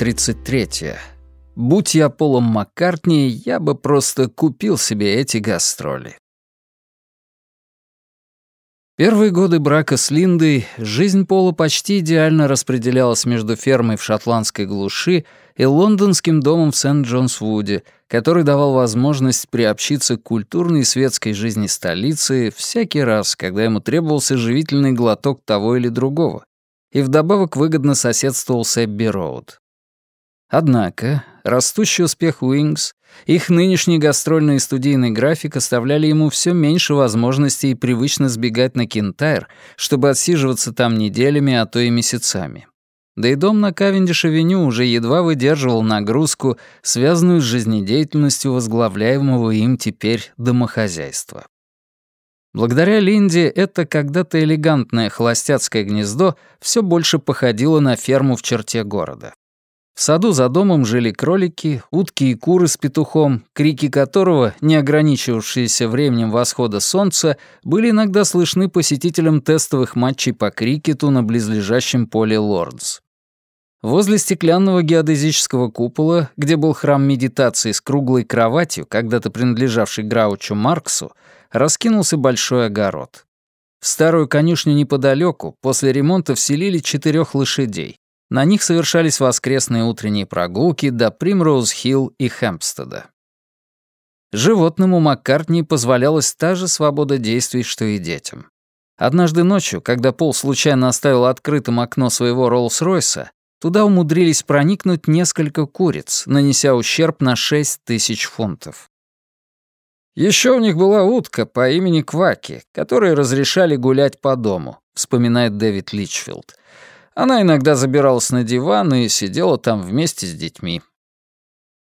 Глава 33. Будь я Полом Маккартни, я бы просто купил себе эти гастроли. Первые годы брака с Линдой жизнь Пола почти идеально распределялась между фермой в шотландской глуши и лондонским домом в Сент-Джонс-Вуде, который давал возможность приобщиться к культурной и светской жизни столицы всякий раз, когда ему требовался живительный глоток того или другого, и вдобавок выгодно соседствовал с Эбби-Роуд. Однако растущий успех Wings, их нынешний гастрольный и студийный график оставляли ему все меньше возможностей привычно сбегать на Кентайр, чтобы отсиживаться там неделями, а то и месяцами. Да и дом на Кавендиш-авеню уже едва выдерживал нагрузку, связанную с жизнедеятельностью возглавляемого им теперь домохозяйства. Благодаря Линде это когда-то элегантное холостяцкое гнездо все больше походило на ферму в черте города. В саду за домом жили кролики, утки и куры с петухом, крики которого, не ограничивавшиеся временем восхода солнца, были иногда слышны посетителям тестовых матчей по крикету на близлежащем поле Лордс. Возле стеклянного геодезического купола, где был храм медитации с круглой кроватью, когда-то принадлежавший Граучу Марксу, раскинулся большой огород. В старую конюшню неподалеку после ремонта вселили четырех лошадей. На них совершались воскресные утренние прогулки до Примроуз-Хилл и Хэмпстеда. Животному Маккартни позволялась та же свобода действий, что и детям. Однажды ночью, когда Пол случайно оставил открытым окно своего Роллс-Ройса, туда умудрились проникнуть несколько куриц, нанеся ущерб на 6 тысяч фунтов. Еще у них была утка по имени Кваки, которой разрешали гулять по дому, вспоминает Дэвид Личфилд. Она иногда забиралась на диван и сидела там вместе с детьми.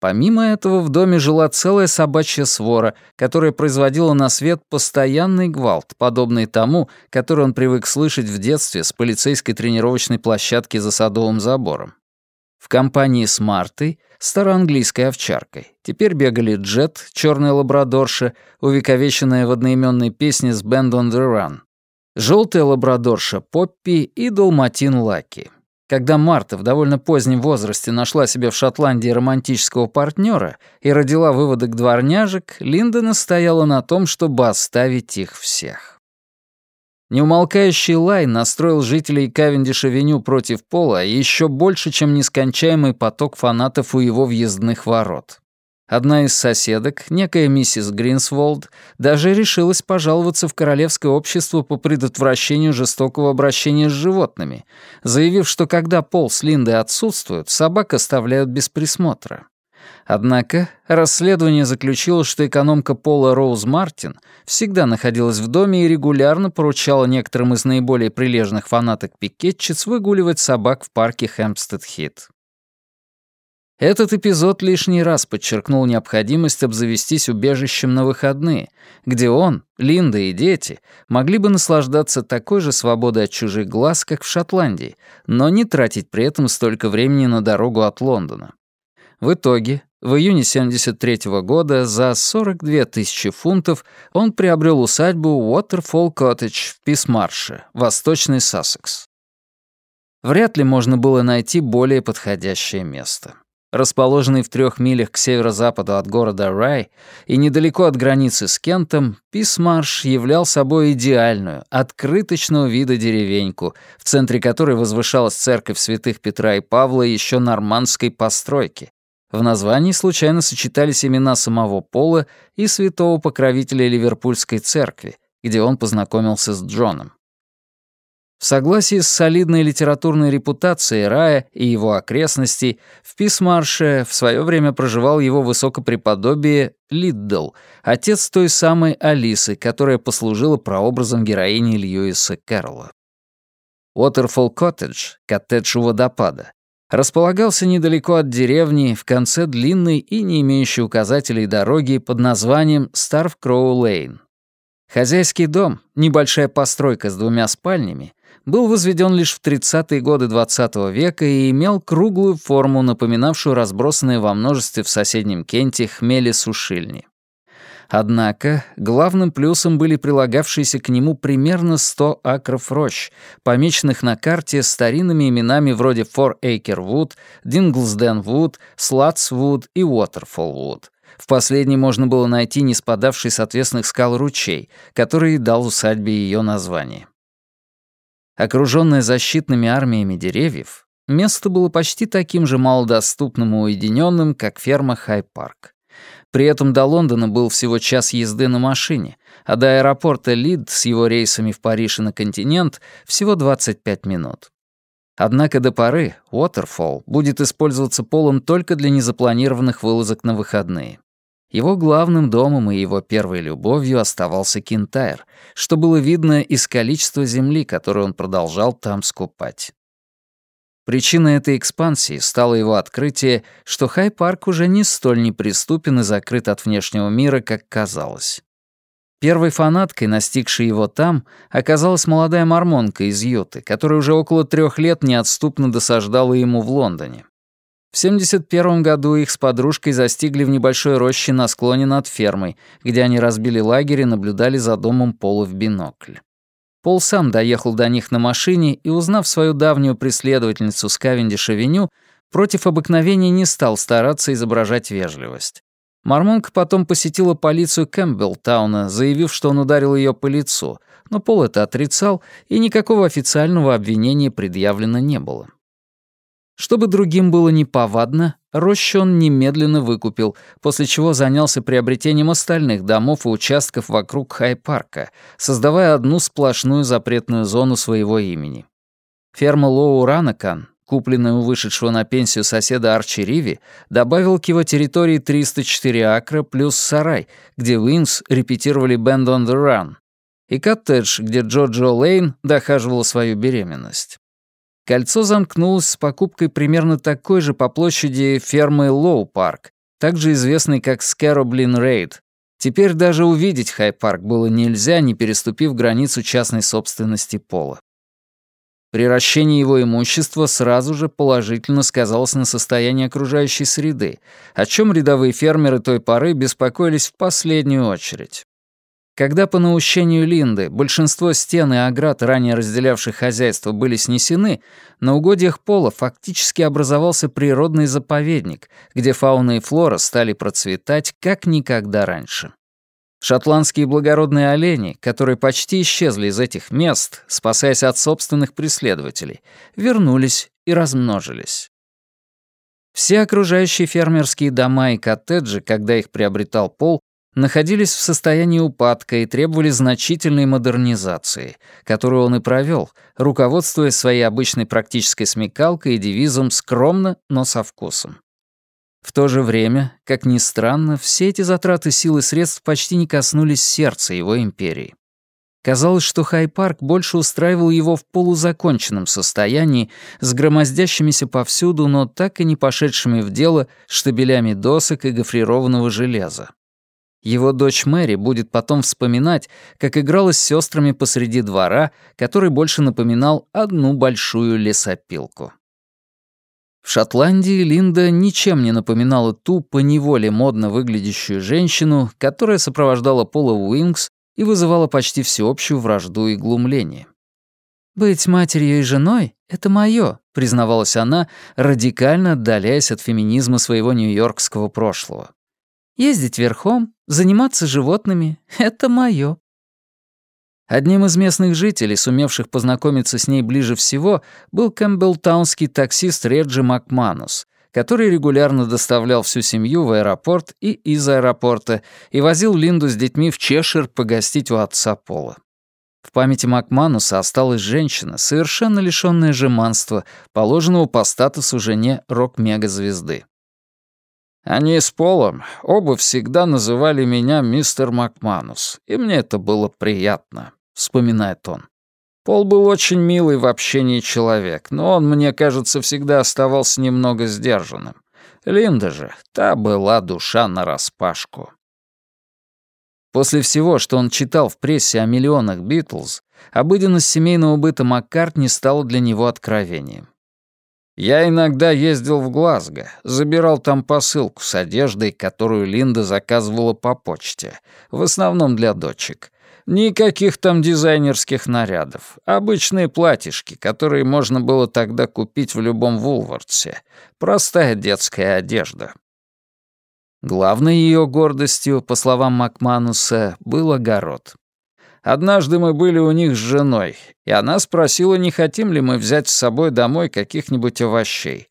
Помимо этого в доме жила целая собачья свора, которая производила на свет постоянный гвалт, подобный тому, который он привык слышать в детстве с полицейской тренировочной площадки за садовым забором. В компании с Мартой, староанглийской овчаркой, теперь бегали Джет, черная лабрадорша, увековеченная в одноименной песне с «Band on the Run», желтая лабрадорша Поппи и Долматин Лаки. Когда Марта в довольно позднем возрасте нашла себе в Шотландии романтического партнера и родила выводок дворняжек, Линда настояла на том, чтобы оставить их всех. Неумолкающий лай настроил жителей Кавендиш-авеню против Пола еще больше, чем нескончаемый поток фанатов у его въездных ворот. Одна из соседок, некая миссис Гринсволд, даже решилась пожаловаться в Королевское общество по предотвращению жестокого обращения с животными, заявив, что когда Пол с Линдой отсутствуют, собак оставляют без присмотра. Однако расследование заключило, что экономка Пола Роуз Мартин всегда находилась в доме и регулярно поручала некоторым из наиболее прилежных фанаток пикетчиц выгуливать собак в парке Хэмпстед-Хит. Этот эпизод лишний раз подчеркнул необходимость обзавестись убежищем на выходные, где он, Линда и дети могли бы наслаждаться такой же свободой от чужих глаз, как в Шотландии, но не тратить при этом столько времени на дорогу от Лондона. В итоге, в июне 73 -го года за 42 тысячи фунтов он приобрел усадьбу Waterfall Cottage в Писмарше, Восточный Сассекс. Вряд ли можно было найти более подходящее место. Расположенный в трех милях к северо-западу от города Рай и недалеко от границы с Кентом, Писмарш являл собой идеальную, открыточного вида деревеньку, в центре которой возвышалась церковь святых Петра и Павла еще нормандской постройки, в названии случайно сочетались имена самого Пола и святого покровителя Ливерпульской церкви, где он познакомился с Джоном. В согласии с солидной литературной репутацией Рая и его окрестностей, в Писмарше в свое время проживал его высокопреподобие Лиддл, отец той самой Алисы, которая послужила прообразом героини Льюиса Кэрролла. Уотерфолл Коттедж, коттедж у водопада, располагался недалеко от деревни в конце длинной и не имеющей указателей дороги под названием Старв Кроу Лейн. Хозяйский дом, небольшая постройка с двумя спальнями, был возведен лишь в 30-е годы XX -го века и имел круглую форму, напоминавшую разбросанные во множестве в соседнем Кенте хмели-сушильни. Однако главным плюсом были прилагавшиеся к нему примерно 100 акров рощ, помеченных на карте старинными именами вроде Фор Эйкер Вуд, Динглсден Вуд, Слатс Вуд и Уотерфолл Вуд. В последней можно было найти не спадавший с отвесных скал ручей, который дал усадьбе ее название. Окружённое защитными армиями деревьев, место было почти таким же малодоступным и уединенным, как ферма Хай-Парк. При этом до Лондона был всего час езды на машине, а до аэропорта Лидд с его рейсами в Париж и на континент всего 25 минут. Однако до поры Уотерфолл будет использоваться полом только для незапланированных вылазок на выходные. Его главным домом и его первой любовью оставался Кинтайр, что было видно из количества земли, которую он продолжал там скупать. Причиной этой экспансии стало его открытие, что Хай-парк уже не столь неприступен и закрыт от внешнего мира, как казалось. Первой фанаткой, настигшей его там, оказалась молодая мормонка из Юты, которая уже около трех лет неотступно досаждала ему в Лондоне. В 71 году их с подружкой застигли в небольшой роще на склоне над фермой, где они разбили лагерь и наблюдали за домом Пола в бинокль. Пол сам доехал до них на машине и, узнав свою давнюю преследовательницу с Кавендиш-авеню, против обыкновения не стал стараться изображать вежливость. Мормонка потом посетила полицию Кэмпбеллтауна, заявив, что он ударил ее по лицу, но Пол это отрицал, и никакого официального обвинения предъявлено не было. Чтобы другим было неповадно, рощу он немедленно выкупил, после чего занялся приобретением остальных домов и участков вокруг Хай-парка, создавая одну сплошную запретную зону своего имени. Ферма Лоу Ранакан, купленная у вышедшего на пенсию соседа Арчи Риви, добавил к его территории 304 акра плюс сарай, где Уинс репетировали «Band on the Run», и коттедж, где Джоджо Лейн дохаживала свою беременность. Кольцо замкнулось с покупкой примерно такой же по площади фермы Лоу Парк, также известной как Скэроблин Рейд. Теперь даже увидеть Хай-парк было нельзя, не переступив границу частной собственности Пола. Приращение его имущества сразу же положительно сказалось на состоянии окружающей среды, о чем рядовые фермеры той поры беспокоились в последнюю очередь. Когда по наущению Линды большинство стен и оград, ранее разделявших хозяйство, были снесены, на угодьях Пола фактически образовался природный заповедник, где фауна и флора стали процветать как никогда раньше. Шотландские благородные олени, которые почти исчезли из этих мест, спасаясь от собственных преследователей, вернулись и размножились. Все окружающие фермерские дома и коттеджи, когда их приобретал Пол, находились в состоянии упадка и требовали значительной модернизации, которую он и провел, руководствуясь своей обычной практической смекалкой и девизом «скромно, но со вкусом». В то же время, как ни странно, все эти затраты сил и средств почти не коснулись сердца его империи. Казалось, что Хай-парк больше устраивал его в полузаконченном состоянии, с громоздящимися повсюду, но так и не пошедшими в дело штабелями досок и гофрированного железа. Его дочь Мэри будет потом вспоминать, как играла с сестрами посреди двора, который больше напоминал одну большую лесопилку. В Шотландии Линда ничем не напоминала ту поневоле модно выглядящую женщину, которая сопровождала Пола Уинкс и вызывала почти всеобщую вражду и глумление. «Быть матерью и женой — это моё», — признавалась она, радикально отдаляясь от феминизма своего нью-йоркского прошлого. Ездить верхом, заниматься животными — это моё. Одним из местных жителей, сумевших познакомиться с ней ближе всего, был кэмпбеллтаунский таксист Реджи Макманус, который регулярно доставлял всю семью в аэропорт и из аэропорта и возил Линду с детьми в Чешир погостить у отца Пола. В памяти Макмануса осталась женщина, совершенно лишённая жеманства, положенного по статусу жене рок-мегазвезды. Они с Полом оба всегда называли меня мистер Макманус, и мне это было приятно, вспоминает он. Пол был очень милый в общении человек, но он, мне кажется, всегда оставался немного сдержанным. Линда же, та была душа нараспашку. После всего, что он читал в прессе о миллионах Битлз, обыденность семейного быта Маккартни стала для него откровением. Я иногда ездил в Глазго, забирал там посылку с одеждой, которую Линда заказывала по почте, в основном для дочек. Никаких там дизайнерских нарядов. Обычные платьишки, которые можно было тогда купить в любом Вулвардсе. Простая детская одежда. Главной ее гордостью, по словам Макмануса, был огород. Однажды мы были у них с женой, и она спросила, не хотим ли мы взять с собой домой каких-нибудь овощей.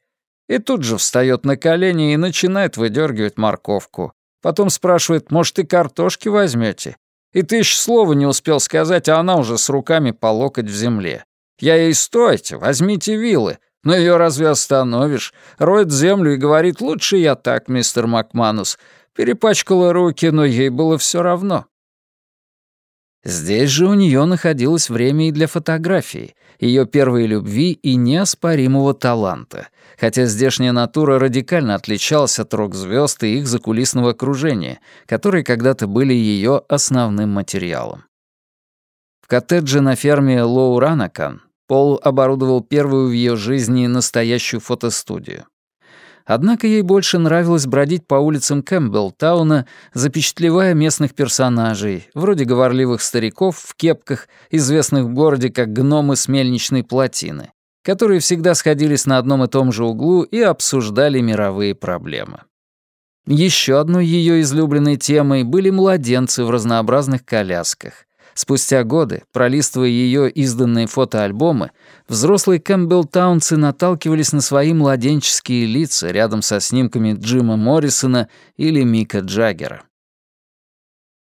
И тут же встает на колени и начинает выдергивать морковку. Потом спрашивает, может, и картошки возьмете? И ты еще слова не успел сказать, а она уже с руками по локоть в земле. Я ей «стойте, возьмите вилы». Но ее разве остановишь? Роет землю и говорит «лучше я так, мистер Макманус». Перепачкала руки, но ей было все равно. Здесь же у нее находилось время и для фотографии, ее первой любви и неоспоримого таланта, хотя здешняя натура радикально отличалась от рок-звезд и их закулисного окружения, которые когда-то были ее основным материалом. В коттедже на ферме Лоуранакан Пол оборудовал первую в ее жизни настоящую фотостудию. Однако ей больше нравилось бродить по улицам Кэмпбеллтауна, запечатлевая местных персонажей, вроде говорливых стариков в кепках, известных в городе как гномы с мельничной плотины, которые всегда сходились на одном и том же углу и обсуждали мировые проблемы. Еще одной ее излюбленной темой были младенцы в разнообразных колясках. Спустя годы, пролистывая ее изданные фотоальбомы, взрослые кэмпбеллтаунцы наталкивались на свои младенческие лица рядом со снимками Джима Моррисона или Мика Джаггера.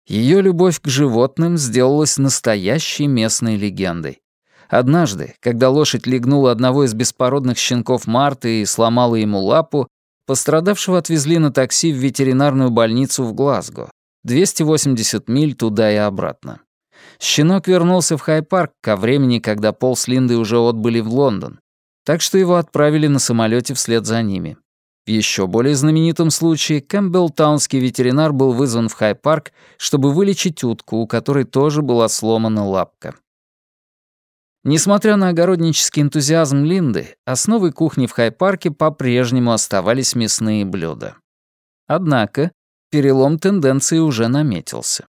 Ее любовь к животным сделалась настоящей местной легендой. Однажды, когда лошадь легнула одного из беспородных щенков Марты и сломала ему лапу, пострадавшего отвезли на такси в ветеринарную больницу в Глазго, 280 миль туда и обратно. Щенок вернулся в Хай-парк ко времени, когда Пол с Линдой уже отбыли в Лондон, так что его отправили на самолете вслед за ними. В еще более знаменитом случае Кэмпбеллтаунский ветеринар был вызван в Хай-парк, чтобы вылечить утку, у которой тоже была сломана лапка. Несмотря на огороднический энтузиазм Линды, основой кухни в Хай-парке по-прежнему оставались мясные блюда. Однако перелом тенденции уже наметился.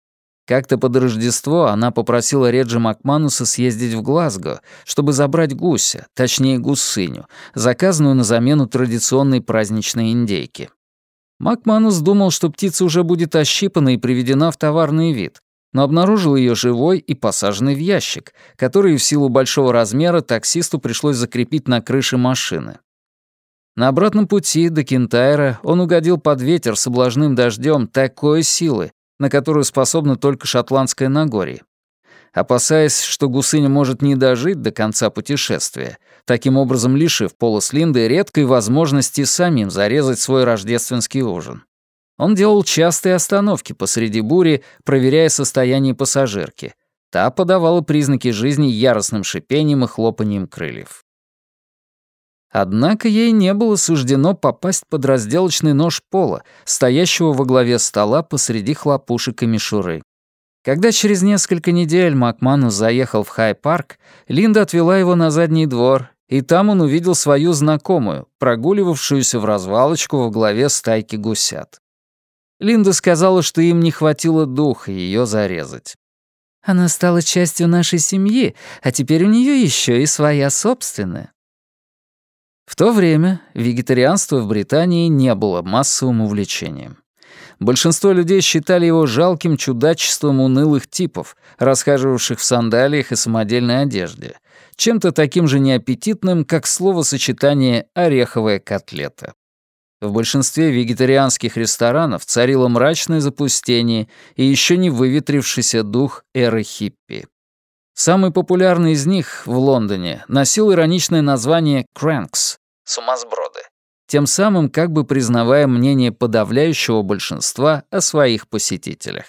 Как-то под Рождество она попросила Реджи Макмануса съездить в Глазго, чтобы забрать гуся, точнее гусыню, заказанную на замену традиционной праздничной индейки. Макманус думал, что птица уже будет ощипана и приведена в товарный вид, но обнаружил ее живой и посаженной в ящик, который в силу большого размера таксисту пришлось закрепить на крыше машины. На обратном пути до Кентайра он угодил под ветер с облажным дождем такой силы, на которую способно только шотландское Нагорье. Опасаясь, что гусыня может не дожить до конца путешествия, таким образом лишив Пола Слинды редкой возможности самим зарезать свой рождественский ужин. Он делал частые остановки посреди бури, проверяя состояние пассажирки. Та подавала признаки жизни яростным шипением и хлопанием крыльев. Однако ей не было суждено попасть под разделочный нож пола, стоящего во главе стола посреди хлопушек и мишуры. Когда через несколько недель Макманус заехал в Хай-парк, Линда отвела его на задний двор, и там он увидел свою знакомую, прогуливавшуюся в развалочку во главе стайки гусят. Линда сказала, что им не хватило духа ее зарезать. «Она стала частью нашей семьи, а теперь у нее еще и своя собственная. В то время вегетарианство в Британии не было массовым увлечением. Большинство людей считали его жалким чудачеством унылых типов, расхаживавших в сандалиях и самодельной одежде, чем-то таким же неаппетитным, как словосочетание «ореховая котлета». В большинстве вегетарианских ресторанов царило мрачное запустение и еще не выветрившийся дух эры хиппи. Самый популярный из них в Лондоне носил ироничное название «Крэнкс» — «сумасброды», тем самым как бы признавая мнение подавляющего большинства о своих посетителях.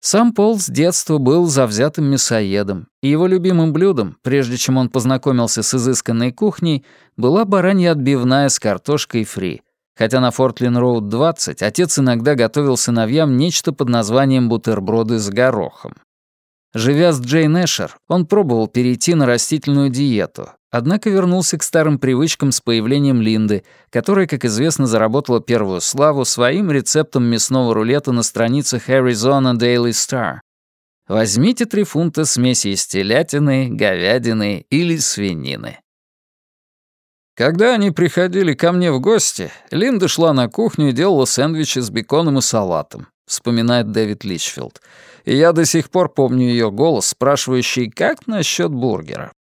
Сам Пол с детства был завзятым мясоедом, и его любимым блюдом, прежде чем он познакомился с изысканной кухней, была баранья отбивная с картошкой фри, хотя на Фортлин-Роуд 20 отец иногда готовил сыновьям нечто под названием бутерброды с горохом. Живя с Джейн Эшер, он пробовал перейти на растительную диету, однако вернулся к старым привычкам с появлением Линды, которая, как известно, заработала первую славу своим рецептом мясного рулета на страницах Arizona Daily Star. Возьмите три фунта смеси из телятины, говядины или свинины. Когда они приходили ко мне в гости, Линда шла на кухню и делала сэндвичи с беконом и салатом, вспоминает Дэвид Личфилд. И я до сих пор помню ее голос, спрашивающий, как насчет бургера.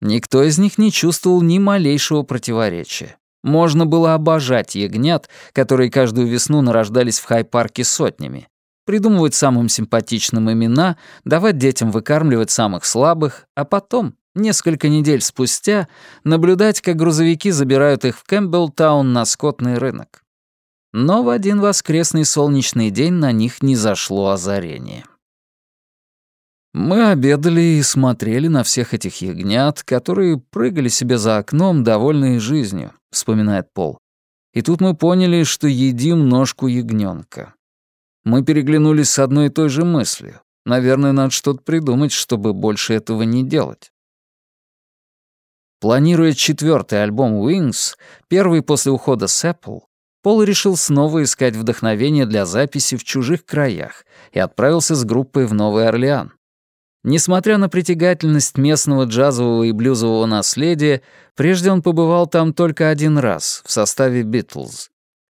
Никто из них не чувствовал ни малейшего противоречия. Можно было обожать ягнят, которые каждую весну нарождались в Хай-парке сотнями, придумывать самым симпатичным имена, давать детям выкармливать самых слабых, а потом несколько недель спустя наблюдать, как грузовики забирают их в Кэмпбеллтаун на скотный рынок. Но в один воскресный солнечный день на них снизошло озарение. Мы обедали и смотрели на всех этих ягнят, которые прыгали себе за окном, довольные жизнью, вспоминает Пол. И тут мы поняли, что едим ножку ягненка. Мы переглянулись с одной и той же мыслью. Наверное, надо что-то придумать, чтобы больше этого не делать. Планируя четвертый альбом Wings, первый после ухода с Apple, Пол решил снова искать вдохновение для записи в чужих краях и отправился с группой в Новый Орлеан. Несмотря на притягательность местного джазового и блюзового наследия, прежде он побывал там только один раз в составе «Битлз».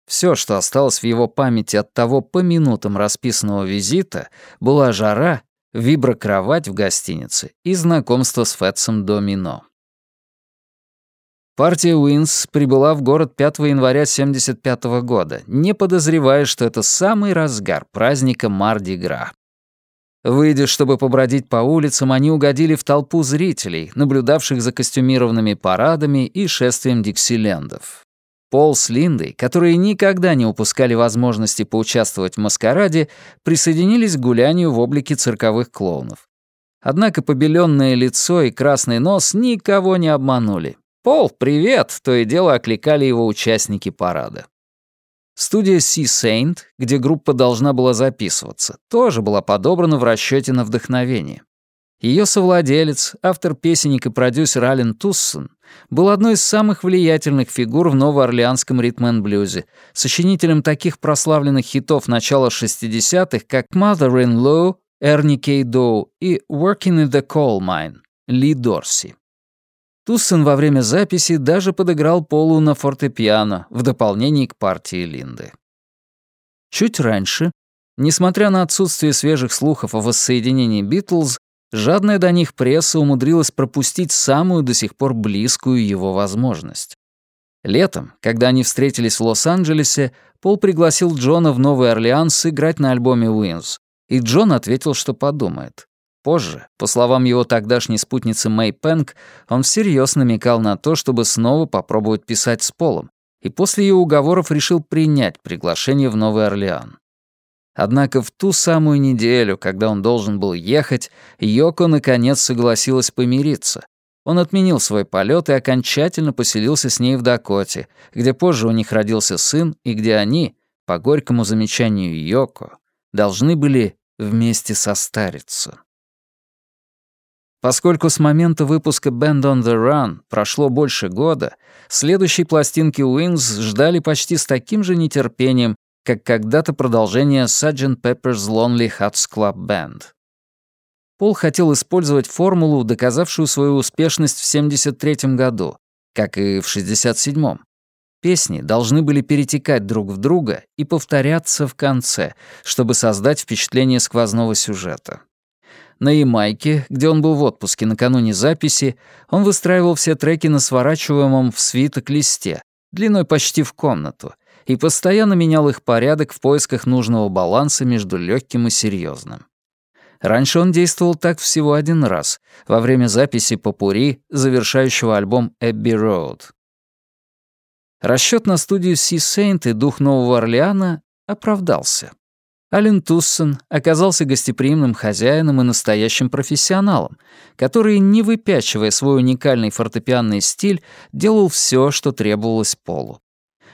Все, что осталось в его памяти от того по минутам расписанного визита, была жара, виброкровать в гостинице и знакомство с Фэтсом Домино. Партия Уинс прибыла в город 5 января 1975 года, не подозревая, что это самый разгар праздника Марди-Гра. Выйдя, чтобы побродить по улицам, они угодили в толпу зрителей, наблюдавших за костюмированными парадами и шествием диксилендов. Пол с Линдой, которые никогда не упускали возможности поучаствовать в маскараде, присоединились к гулянию в облике цирковых клоунов. Однако побеленное лицо и красный нос никого не обманули. «Пол, привет!» — то и дело окликали его участники парада. Студия Sea Saint, где группа должна была записываться, тоже была подобрана в расчете на вдохновение. Ее совладелец, автор песенник и продюсер Ален Туссон, был одной из самых влиятельных фигур в новоорлеанском ритм-н-блюзе, сочинителем таких прославленных хитов начала 60-х, как «Mother-in-Law», «Эрни Кей Доу» и «Working in the Coal Mine» Ли Дорси. Туссен во время записи даже подыграл Полу на фортепиано в дополнение к партии Линды. Чуть раньше, несмотря на отсутствие свежих слухов о воссоединении Битлз, жадная до них пресса умудрилась пропустить самую до сих пор близкую его возможность. Летом, когда они встретились в Лос-Анджелесе, Пол пригласил Джона в Новый Орлеан сыграть на альбоме «Уинз», и Джон ответил, что подумает. Позже, по словам его тогдашней спутницы Мэй Пэнк, он всерьез намекал на то, чтобы снова попробовать писать с Полом, и после ее уговоров решил принять приглашение в Новый Орлеан. Однако в ту самую неделю, когда он должен был ехать, Йоко наконец согласилась помириться. Он отменил свой полет и окончательно поселился с ней в Дакоте, где позже у них родился сын и где они, по горькому замечанию Йоко, должны были вместе состариться. Поскольку с момента выпуска Band on the Run прошло больше года, следующие пластинки Wings ждали почти с таким же нетерпением, как когда-то продолжение Sgt. Pepper's Lonely Hearts Club Band. Пол хотел использовать формулу, доказавшую свою успешность в 1973 году, как и в 1967. Песни должны были перетекать друг в друга и повторяться в конце, чтобы создать впечатление сквозного сюжета. На Ямайке, где он был в отпуске накануне записи, он выстраивал все треки на сворачиваемом в свиток листе, длиной почти в комнату, и постоянно менял их порядок в поисках нужного баланса между легким и серьезным. Раньше он действовал так всего один раз, во время записи попури, завершающего альбом «Эбби Роуд». Расчет на студию Си Сейнт и Дух Нового Орлеана оправдался. Ален Туссен оказался гостеприимным хозяином и настоящим профессионалом, который, не выпячивая свой уникальный фортепианный стиль, делал все, что требовалось Полу.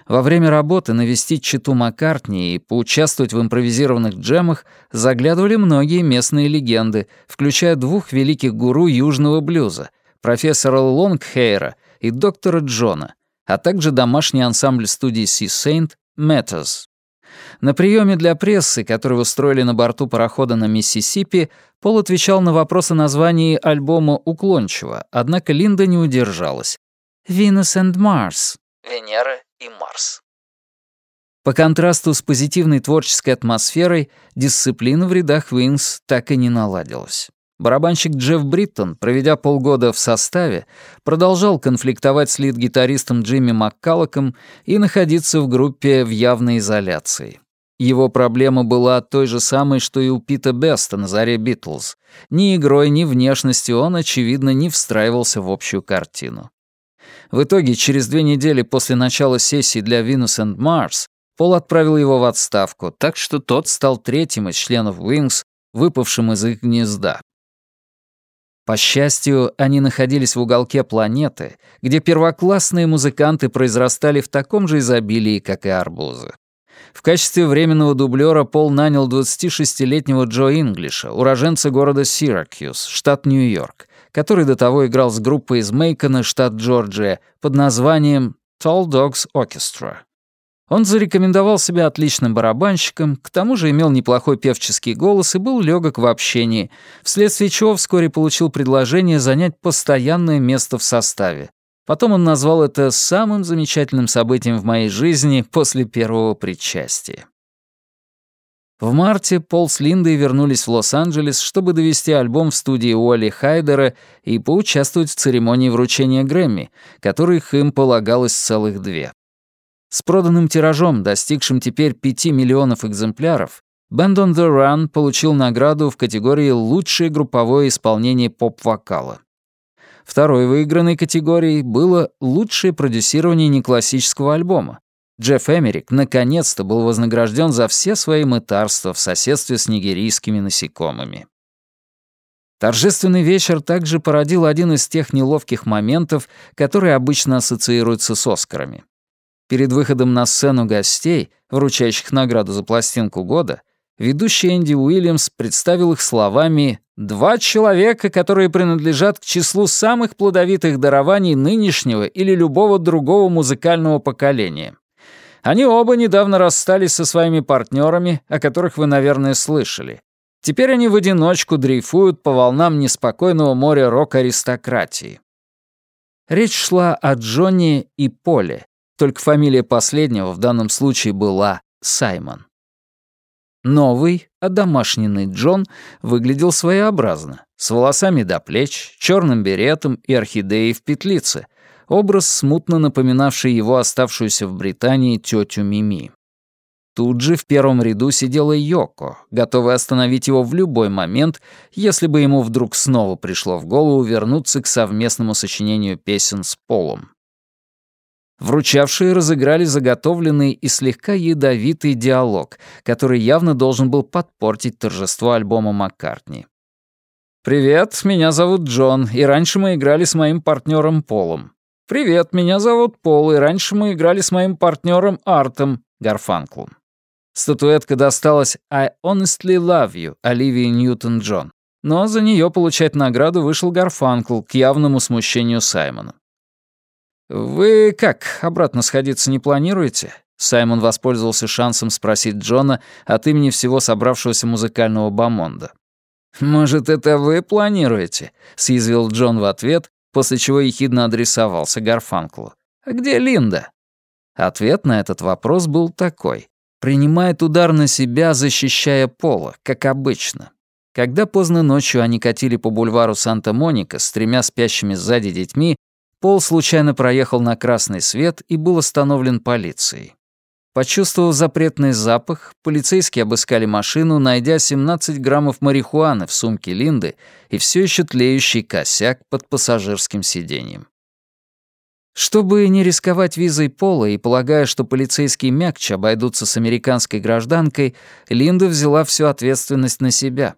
Во время работы навестить читу Маккартни и поучаствовать в импровизированных джемах заглядывали многие местные легенды, включая двух великих гуру южного блюза, профессора Лонгхейра и доктора Джона, а также домашний ансамбль студии Sea Saint Matters. На приеме для прессы, который устроили на борту парохода на Миссисипи, Пол отвечал на вопрос о названии альбома уклончиво, однако Линда не удержалась. «Venus and Mars». «Венера и Марс». По контрасту с позитивной творческой атмосферой, дисциплина в рядах Wings так и не наладилась. Барабанщик Джефф Бриттон, проведя полгода в составе, продолжал конфликтовать с лид-гитаристом Джимми Маккаллоком и находиться в группе в явной изоляции. Его проблема была той же самой, что и у Пита Беста на заре Битлз. Ни игрой, ни внешностью он, очевидно, не встраивался в общую картину. В итоге, через две недели после начала сессии для Venus and Mars, Пол отправил его в отставку, так что тот стал третьим из членов Wings, выпавшим из их гнезда. По счастью, они находились в уголке планеты, где первоклассные музыканты произрастали в таком же изобилии, как и арбузы. В качестве временного дублера Пол нанял 26-летнего Джо Инглиша, уроженца города Сиракьюз, штат Нью-Йорк, который до того играл с группой из Мейкона, штат Джорджия, под названием Tall Dogs Orchestra. Он зарекомендовал себя отличным барабанщиком, к тому же имел неплохой певческий голос и был легок в общении, вследствие чего вскоре получил предложение занять постоянное место в составе. Потом он назвал это самым замечательным событием в моей жизни после первого причастия. В марте Пол с Линдой вернулись в Лос-Анджелес, чтобы довести альбом в студии Уолли Хайдера и поучаствовать в церемонии вручения Грэмми, которых им полагалось целых две. С проданным тиражом, достигшим теперь 5 миллионов экземпляров, Band on the Run получил награду в категории «Лучшее групповое исполнение поп-вокала». Второй выигранной категорией было «Лучшее продюсирование неклассического альбома». Джефф Эмерик наконец-то был вознагражден за все свои мытарства в соседстве с нигерийскими насекомыми. Торжественный вечер также породил один из тех неловких моментов, которые обычно ассоциируются с Оскарами. Перед выходом на сцену гостей, вручающих награду за пластинку года, ведущий Энди Уильямс представил их словами «Два человека, которые принадлежат к числу самых плодовитых дарований нынешнего или любого другого музыкального поколения. Они оба недавно расстались со своими партнерами, о которых вы, наверное, слышали. Теперь они в одиночку дрейфуют по волнам неспокойного моря рок-аристократии». Речь шла о Джонни и Поле, только фамилия последнего в данном случае была Саймон. Новый, одомашненный Джон выглядел своеобразно, с волосами до плеч, черным беретом и орхидеей в петлице, образ, смутно напоминавший его оставшуюся в Британии тетю Мими. Тут же в первом ряду сидела Йоко, готовая остановить его в любой момент, если бы ему вдруг снова пришло в голову вернуться к совместному сочинению песен с Полом. Вручавшие разыграли заготовленный и слегка ядовитый диалог, который явно должен был подпортить торжество альбома Маккартни. «Привет, меня зовут Джон, и раньше мы играли с моим партнером Полом. Привет, меня зовут Пол, и раньше мы играли с моим партнером Артом Гарфанклом». Статуэтка досталась «I honestly love you» Оливии Ньютон-Джон, но за нее получать награду вышел Гарфанкл к явному смущению Саймона. «Вы как, обратно сходиться не планируете?» Саймон воспользовался шансом спросить Джона от имени всего собравшегося музыкального бомонда. «Может, это вы планируете?» — съязвил Джон в ответ, после чего ехидно адресовался Гарфанклу. «А где Линда?» Ответ на этот вопрос был такой. Принимает удар на себя, защищая Пола, как обычно. Когда поздно ночью они катили по бульвару Санта-Моника с тремя спящими сзади детьми, Пол случайно проехал на красный свет и был остановлен полицией. Почувствовав запретный запах, полицейские обыскали машину, найдя 17 граммов марихуаны в сумке Линды и все еще тлеющий косяк под пассажирским сиденьем. Чтобы не рисковать визой Пола и полагая, что полицейские мягче обойдутся с американской гражданкой, Линда взяла всю ответственность на себя.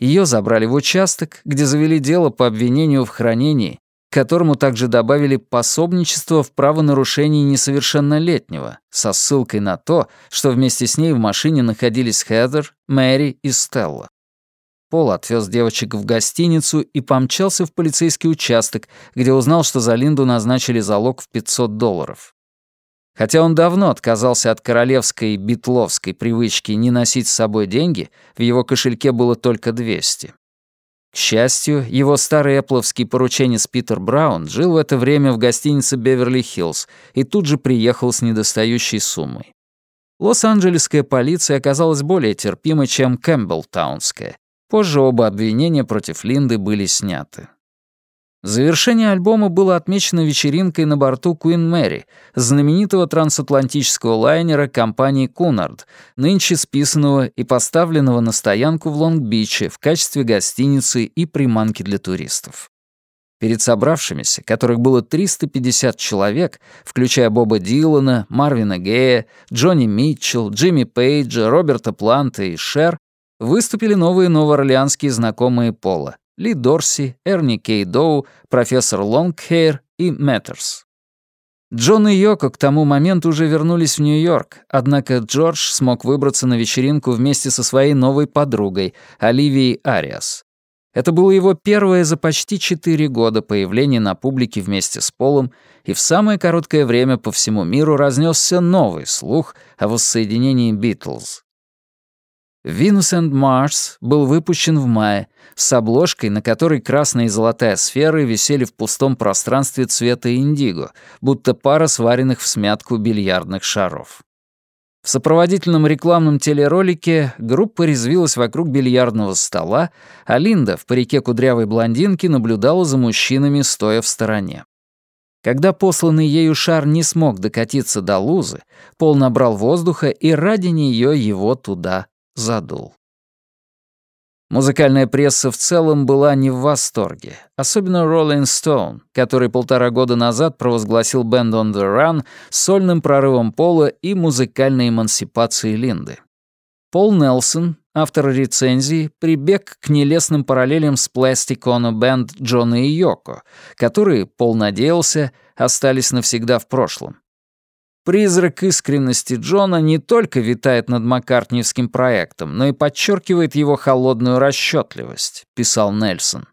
Ее забрали в участок, где завели дело по обвинению в хранении к которому также добавили пособничество в правонарушении несовершеннолетнего, со ссылкой на то, что вместе с ней в машине находились Хедер, Мэри и Стелла. Пол отвез девочек в гостиницу и помчался в полицейский участок, где узнал, что за Линду назначили залог в 500 долларов. Хотя он давно отказался от королевской битловской привычки не носить с собой деньги, в его кошельке было только 200. К счастью, его старый эпловский порученец Питер Браун жил в это время в гостинице «Беверли-Хиллз» и тут же приехал с недостающей суммой. Лос-Анджелесская полиция оказалась более терпимой, чем Кэмпбеллтаунская. Позже оба обвинения против Линды были сняты. Завершение альбома было отмечено вечеринкой на борту Queen Mary, знаменитого трансатлантического лайнера компании Cunard, нынче списанного и поставленного на стоянку в Лонг-Биче в качестве гостиницы и приманки для туристов. Перед собравшимися, которых было 350 человек, включая Боба Дилана, Марвина Гея, Джонни Митчелл, Джимми Пейджа, Роберта Планта и Шер, выступили новые новоорлеанские знакомые Пола ли Дорси, Эрни Кей Доу, профессор Лонгхейр и Мэттерс. Джон и Йоко к тому моменту уже вернулись в Нью-Йорк, однако Джордж смог выбраться на вечеринку вместе со своей новой подругой, Оливией Ариас. Это было его первое за почти четыре года появление на публике вместе с Полом, и в самое короткое время по всему миру разнесся новый слух о воссоединении Битлз. «Venus and Mars» был выпущен в мае, с обложкой, на которой красная и золотая сферы висели в пустом пространстве цвета индиго, будто пара сваренных в смятку бильярдных шаров. В сопроводительном рекламном телеролике группа резвилась вокруг бильярдного стола, а Линда в парике кудрявой блондинки наблюдала за мужчинами, стоя в стороне. Когда посланный ею шар не смог докатиться до лузы, Пол набрал воздуха и ради нее его туда задул. Музыкальная пресса в целом была не в восторге, особенно Rolling Stone, который полтора года назад провозгласил Band on the Run сольным прорывом Пола и музыкальной эмансипацией Линды. Пол Нелсон, автор рецензии, прибег к нелестным параллелям с Plastic Ono Band Джона и Йоко, которые, Пол надеялся, остались навсегда в прошлом. Призрак искренности Джона не только витает над Маккартниевским проектом, но и подчеркивает его холодную расчетливость, писал Нельсон.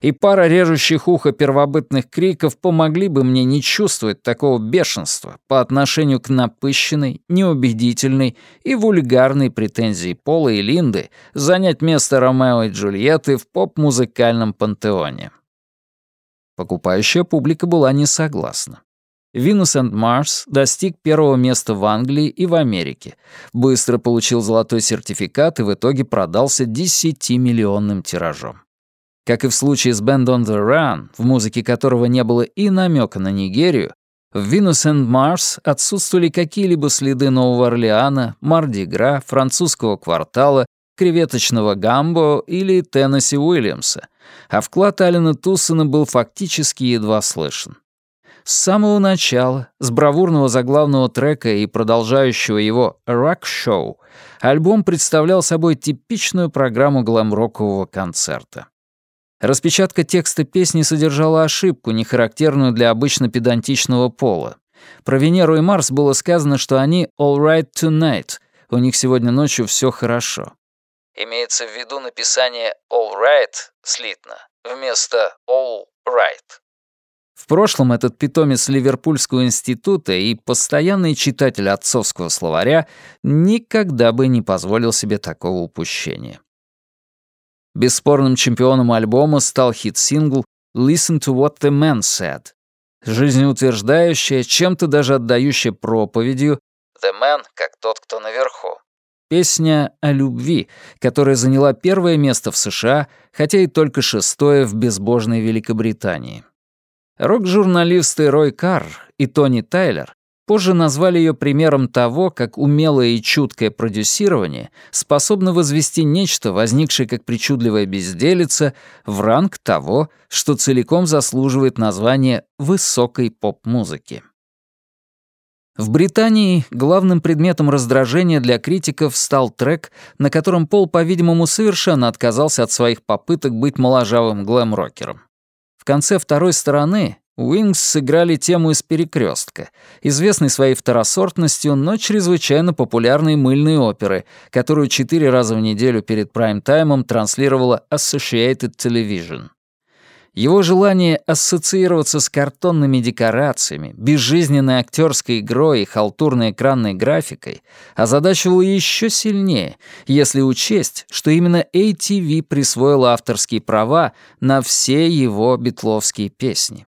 И пара режущих ухо первобытных криков помогли бы мне не чувствовать такого бешенства по отношению к напыщенной, неубедительной и вульгарной претензии Пола и Линды занять место Ромео и Джульетты в поп-музыкальном пантеоне. Покупающая публика была не согласна. Venus and Mars достиг первого места в Англии и в Америке, быстро получил золотой сертификат и в итоге продался 10-миллионным тиражом. Как и в случае с Band on the Run, в музыке которого не было и намека на Нигерию, в Venus and Mars отсутствовали какие-либо следы Нового Орлеана, Марди-Гра, французского квартала, креветочного гамбо или Теннесси Уильямса, а вклад Алина Туссона был фактически едва слышен. С самого начала, с бравурного заглавного трека и продолжающего его «Rock Show», альбом представлял собой типичную программу глэм-рокового концерта. Распечатка текста песни содержала ошибку, не характерную для обычно педантичного пола. Про Венеру и Марс было сказано, что они «all right tonight», у них сегодня ночью все хорошо. Имеется в виду написание «all right» слитно вместо «all right». В прошлом этот питомец Ливерпульского института и постоянный читатель отцовского словаря никогда бы не позволил себе такого упущения. Бесспорным чемпионом альбома стал хит-сингл «Listen to what the man said», жизнеутверждающая, чем-то даже отдающая проповедью «The man как тот, кто наверху». Песня о любви, которая заняла первое место в США, хотя и только шестое в безбожной Великобритании. Рок-журналисты Рой Карр и Тони Тайлер позже назвали ее примером того, как умелое и чуткое продюсирование способно возвести нечто, возникшее как причудливая безделица, в ранг того, что целиком заслуживает названия высокой поп-музыки. В Британии главным предметом раздражения для критиков стал трек, на котором Пол, по-видимому, совершенно отказался от своих попыток быть моложавым глэм-рокером конце второй стороны Уинкс сыграли тему из «Перекрестка», известной своей второсортностью, но чрезвычайно популярной мыльной оперы, которую четыре раза в неделю перед прайм-таймом транслировала Associated Television. Его желание ассоциироваться с картонными декорациями, безжизненной актерской игрой и халтурной экранной графикой озадачивало еще сильнее, если учесть, что именно ATV присвоила авторские права на все его битловские песни.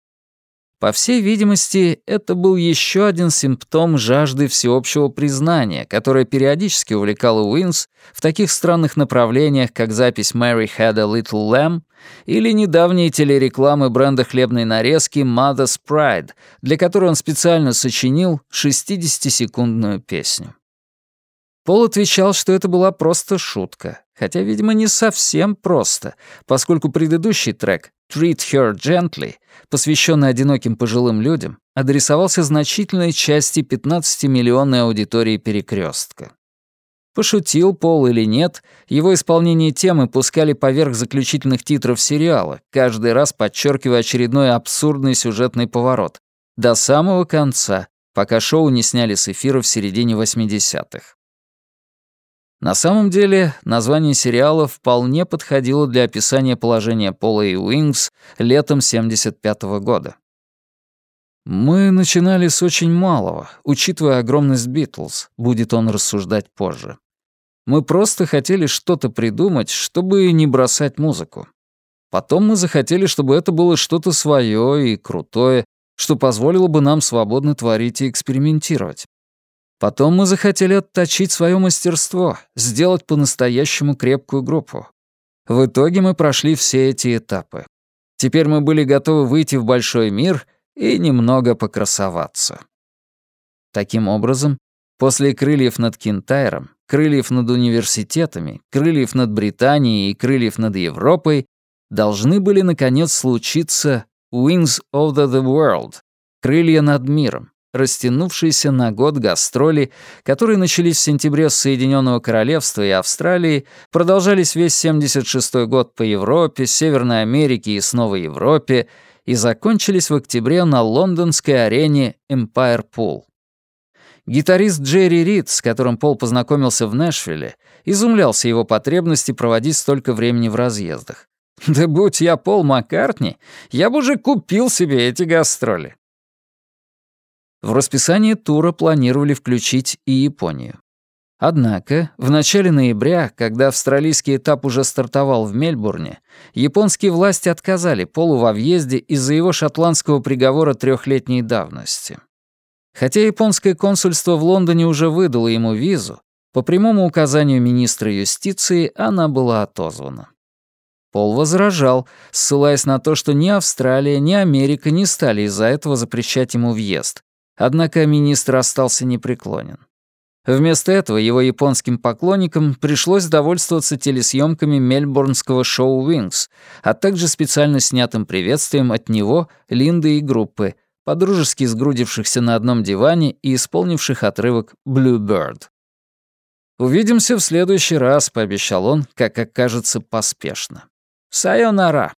По всей видимости, это был еще один симптом жажды всеобщего признания, которая периодически увлекала Уинс в таких странных направлениях, как запись «Mary had a little lamb» или недавние телерекламы бренда хлебной нарезки «Mother's Pride», для которой он специально сочинил 60-секундную песню. Пол отвечал, что это была просто шутка, хотя, видимо, не совсем просто, поскольку предыдущий трек «Treat Her Gently», посвященный одиноким пожилым людям, адресовался значительной части 15-миллионной аудитории перекрестка. Пошутил Пол или нет, его исполнение темы пускали поверх заключительных титров сериала, каждый раз подчеркивая очередной абсурдный сюжетный поворот, до самого конца, пока шоу не сняли с эфира в середине 80-х. На самом деле, название сериала вполне подходило для описания положения Пола и Уингс летом 75 -го года. «Мы начинали с очень малого, учитывая огромность Битлз», — будет он рассуждать позже. «Мы просто хотели что-то придумать, чтобы не бросать музыку. Потом мы захотели, чтобы это было что-то свое и крутое, что позволило бы нам свободно творить и экспериментировать. Потом мы захотели отточить свое мастерство, сделать по-настоящему крепкую группу. В итоге мы прошли все эти этапы. Теперь мы были готовы выйти в большой мир и немного покрасоваться. Таким образом, после крыльев над Кентайром, крыльев над университетами, крыльев над Британией и крыльев над Европой должны были наконец случиться Wings of the World, крылья над миром, растянувшиеся на год гастроли, которые начались в сентябре с Соединенного Королевства и Австралии, продолжались весь 76 год по Европе, Северной Америке и снова Европе и закончились в октябре на лондонской арене Empire Pool. Гитарист Джерри Рид, с которым Пол познакомился в Нэшвилле, изумлялся его потребности проводить столько времени в разъездах. «Да будь я Пол Маккартни, я бы уже купил себе эти гастроли». В расписание тура планировали включить и Японию. Однако, в начале ноября, когда австралийский этап уже стартовал в Мельбурне, японские власти отказали Полу во въезде из-за его шотландского приговора трехлетней давности. Хотя японское консульство в Лондоне уже выдало ему визу, по прямому указанию министра юстиции она была отозвана. Пол возражал, ссылаясь на то, что ни Австралия, ни Америка не стали из-за этого запрещать ему въезд, Однако министр остался непреклонен. Вместо этого его японским поклонникам пришлось довольствоваться телесъемками мельбурнского шоу «Wings», а также специально снятым приветствием от него, Линды и группы, подружески сгрудившихся на одном диване и исполнивших отрывок «Bluebird». «Увидимся в следующий раз», — пообещал он, как окажется, поспешно. «Сайонара».